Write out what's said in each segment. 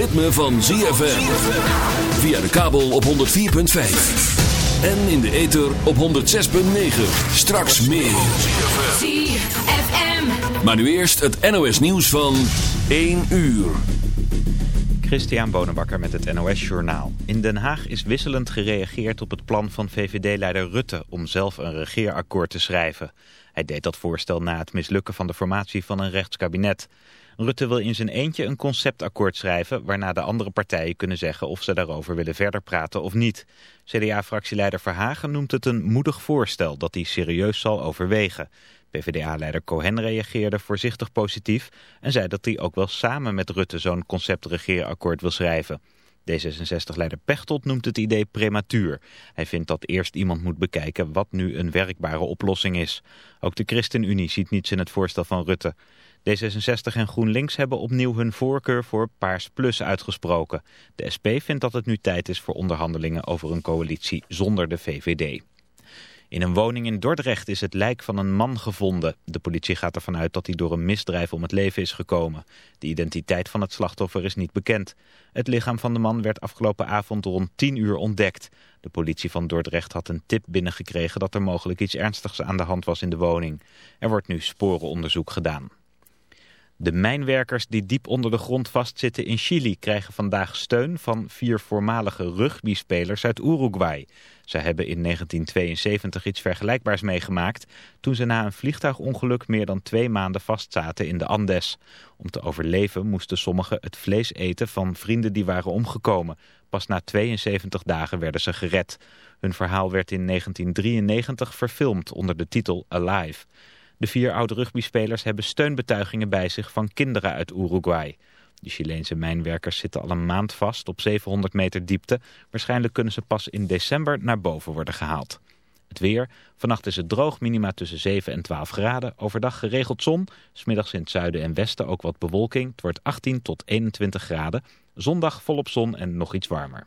ritme van ZFM. Via de kabel op 104.5. En in de ether op 106.9. Straks meer. ZFM. Maar nu eerst het NOS nieuws van 1 uur. Christian Bonenbakker met het NOS Journaal. In Den Haag is wisselend gereageerd op het plan van VVD-leider Rutte... om zelf een regeerakkoord te schrijven. Hij deed dat voorstel na het mislukken van de formatie van een rechtskabinet. Rutte wil in zijn eentje een conceptakkoord schrijven... waarna de andere partijen kunnen zeggen of ze daarover willen verder praten of niet. CDA-fractieleider Verhagen noemt het een moedig voorstel... dat hij serieus zal overwegen. PvdA-leider Cohen reageerde voorzichtig positief... en zei dat hij ook wel samen met Rutte zo'n conceptregeerakkoord wil schrijven. D66-leider Pechtold noemt het idee prematuur. Hij vindt dat eerst iemand moet bekijken wat nu een werkbare oplossing is. Ook de ChristenUnie ziet niets in het voorstel van Rutte. D66 en GroenLinks hebben opnieuw hun voorkeur voor Paars Plus uitgesproken. De SP vindt dat het nu tijd is voor onderhandelingen over een coalitie zonder de VVD. In een woning in Dordrecht is het lijk van een man gevonden. De politie gaat ervan uit dat hij door een misdrijf om het leven is gekomen. De identiteit van het slachtoffer is niet bekend. Het lichaam van de man werd afgelopen avond rond 10 uur ontdekt. De politie van Dordrecht had een tip binnengekregen dat er mogelijk iets ernstigs aan de hand was in de woning. Er wordt nu sporenonderzoek gedaan. De mijnwerkers die diep onder de grond vastzitten in Chili krijgen vandaag steun van vier voormalige rugbyspelers uit Uruguay. Zij hebben in 1972 iets vergelijkbaars meegemaakt toen ze na een vliegtuigongeluk meer dan twee maanden vastzaten in de Andes. Om te overleven moesten sommigen het vlees eten van vrienden die waren omgekomen. Pas na 72 dagen werden ze gered. Hun verhaal werd in 1993 verfilmd onder de titel Alive. De vier oud-rugbyspelers hebben steunbetuigingen bij zich van kinderen uit Uruguay. De Chileense mijnwerkers zitten al een maand vast op 700 meter diepte. Waarschijnlijk kunnen ze pas in december naar boven worden gehaald. Het weer. Vannacht is het droog, minima tussen 7 en 12 graden. Overdag geregeld zon. Smiddags in het zuiden en westen ook wat bewolking. Het wordt 18 tot 21 graden. Zondag volop zon en nog iets warmer.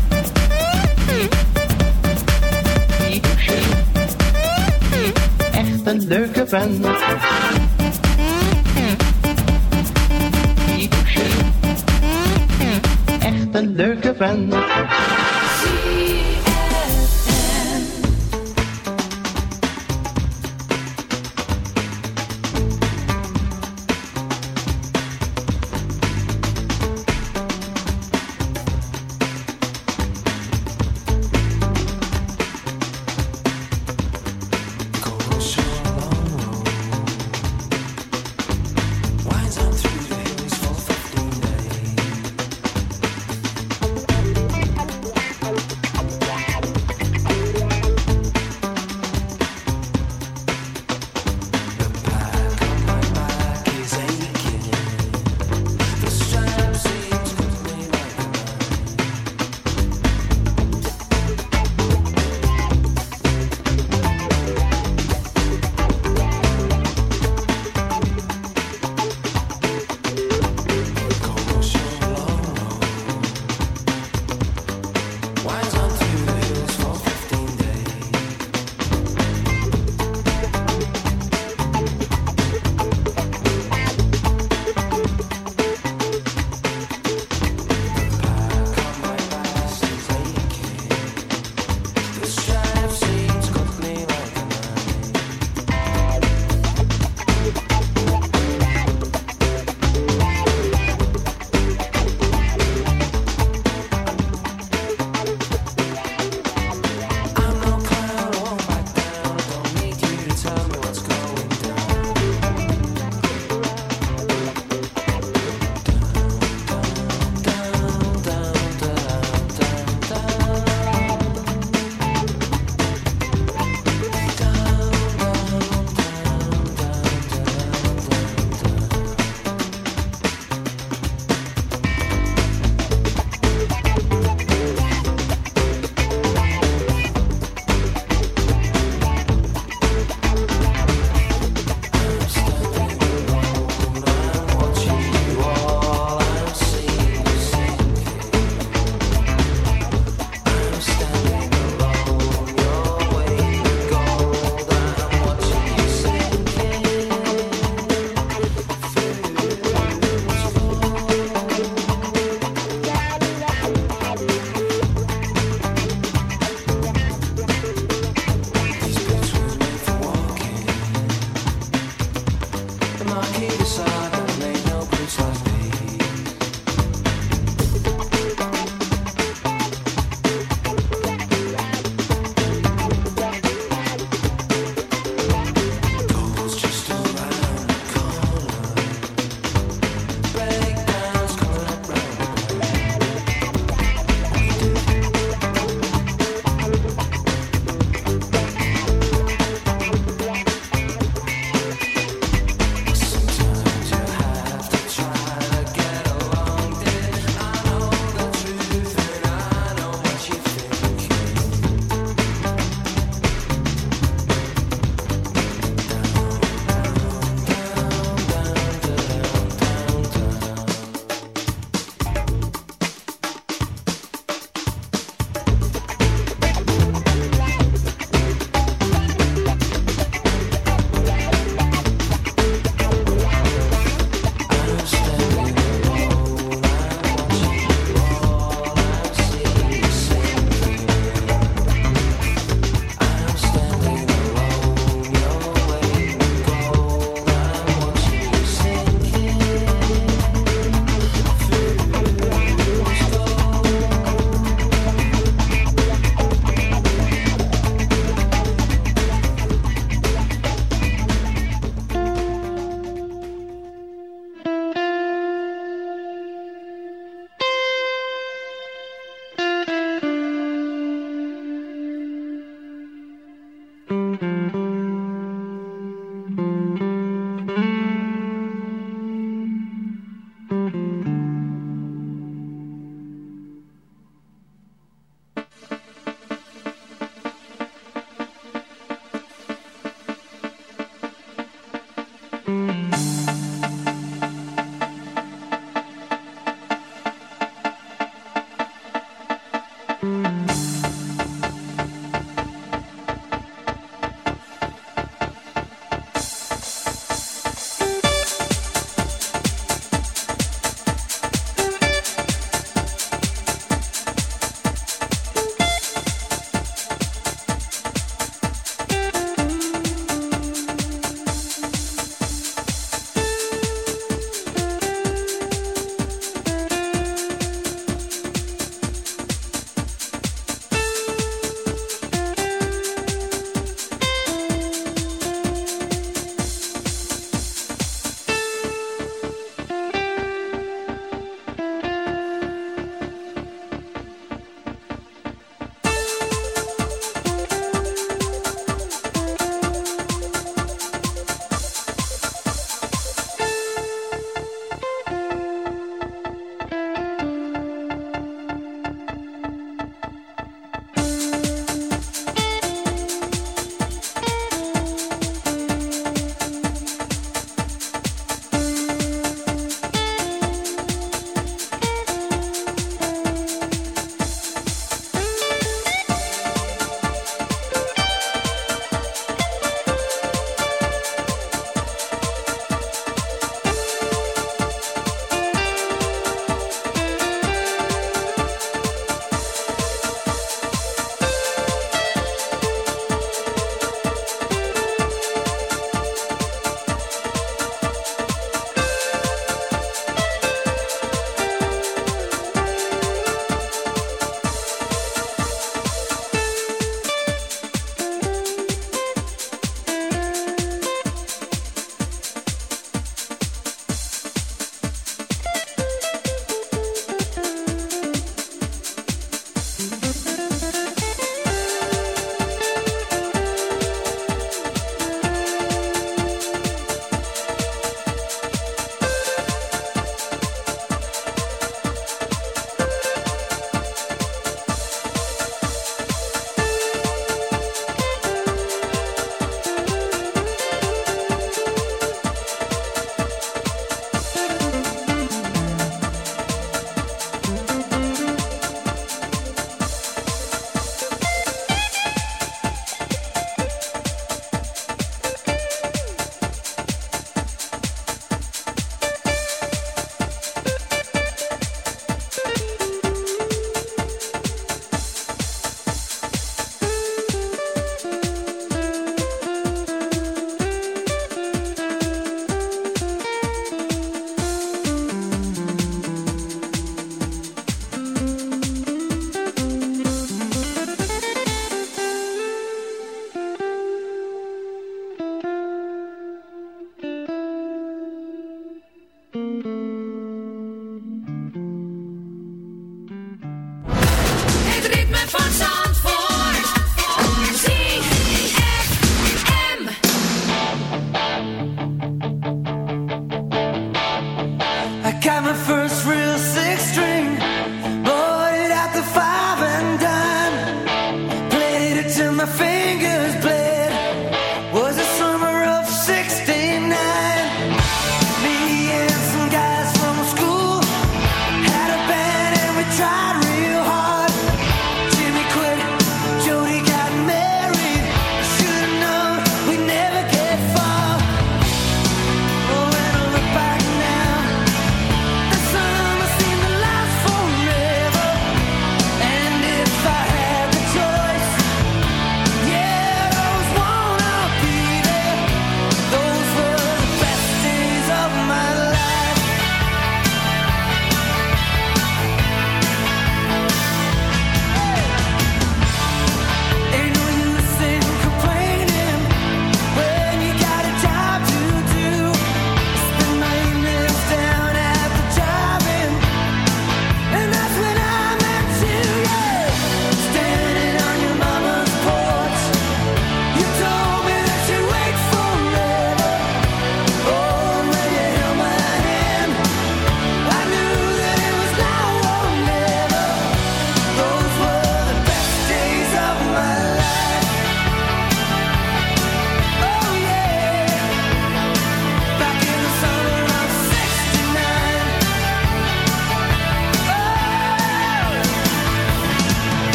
Echt een leuke vent.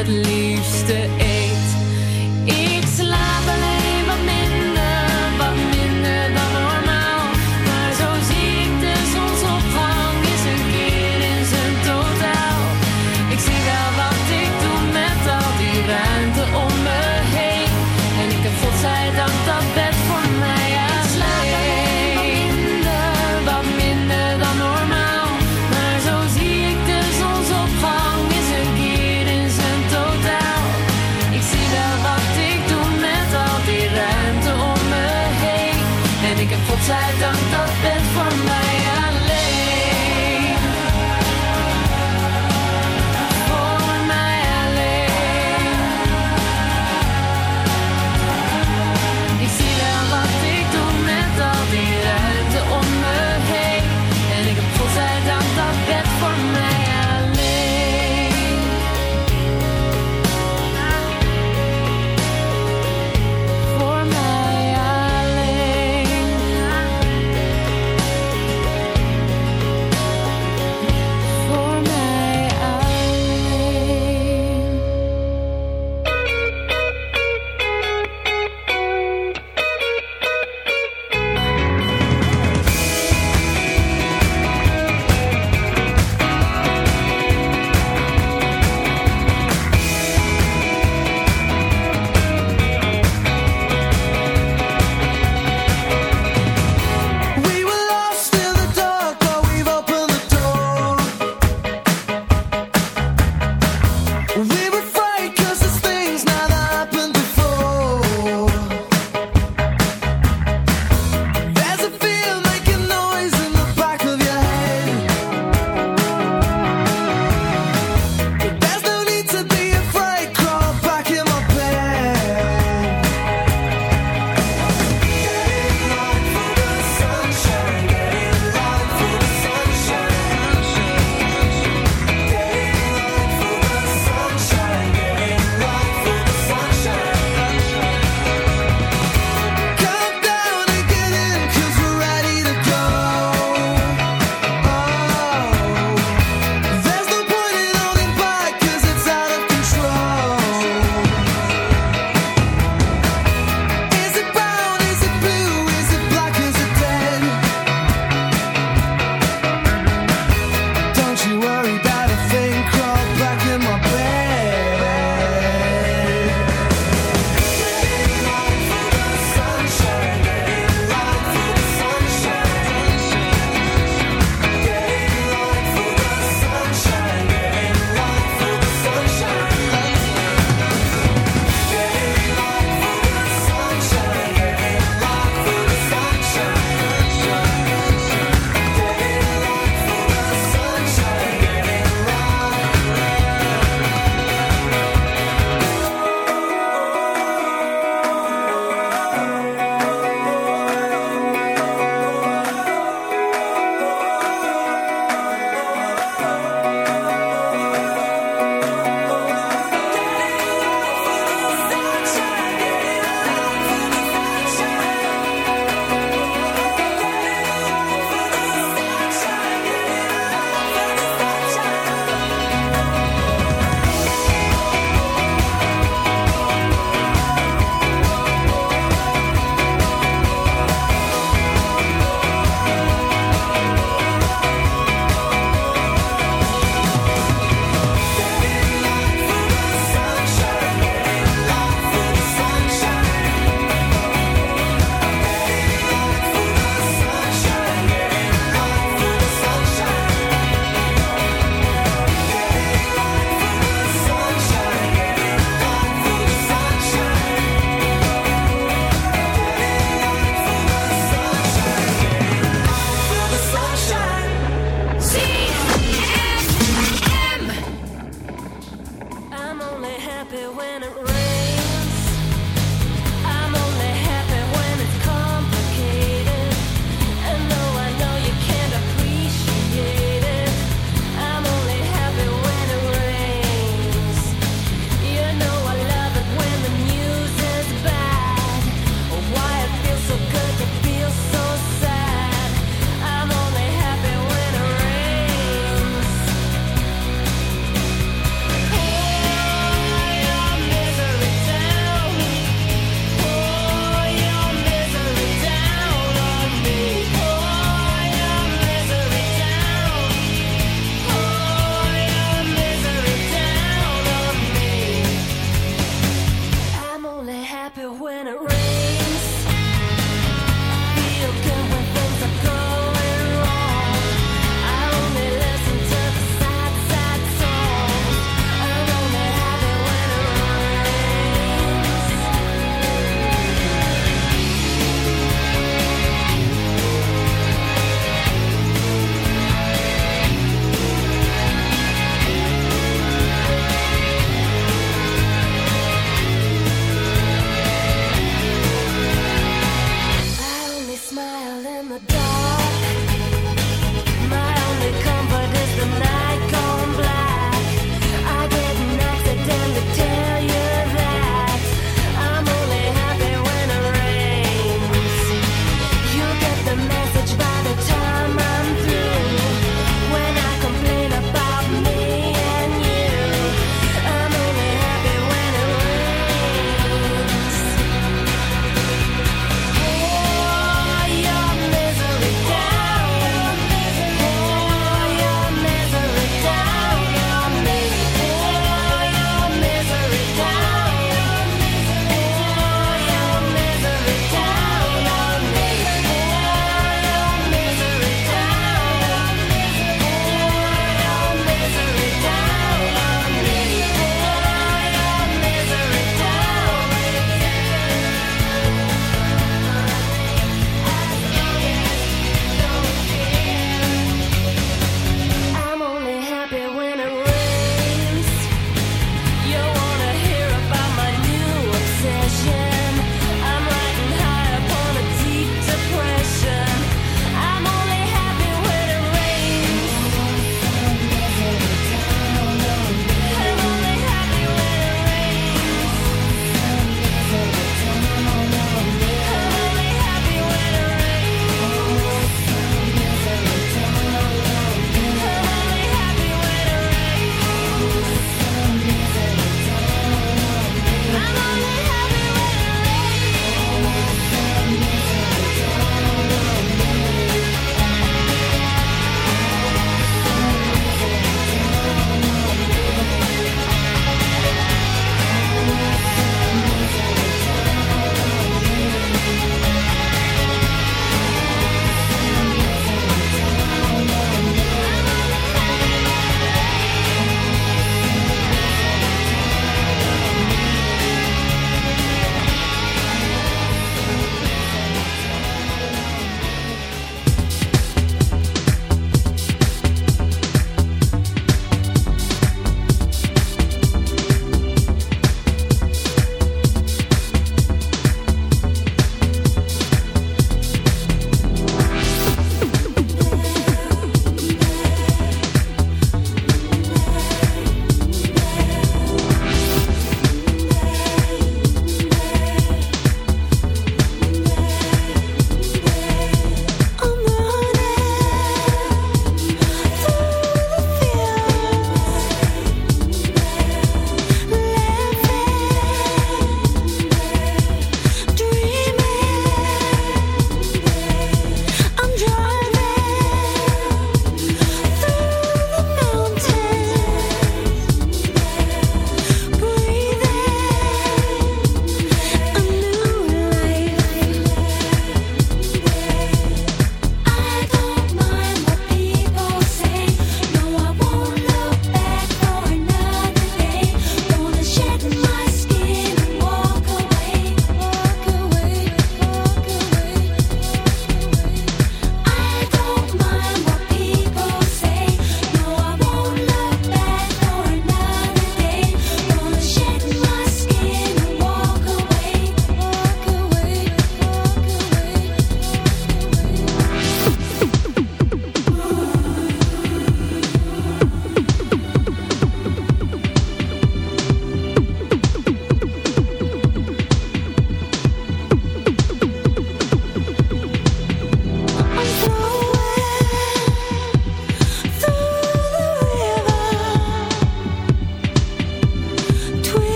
Het liefste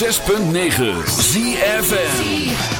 106.9 ZFM.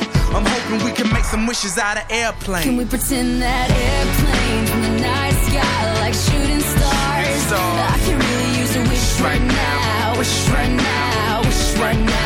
hoping we can make some wishes out of airplane. Can we pretend that airplanes in the night sky like shooting stars? I can really use a wish right now, wish right now, wish right now.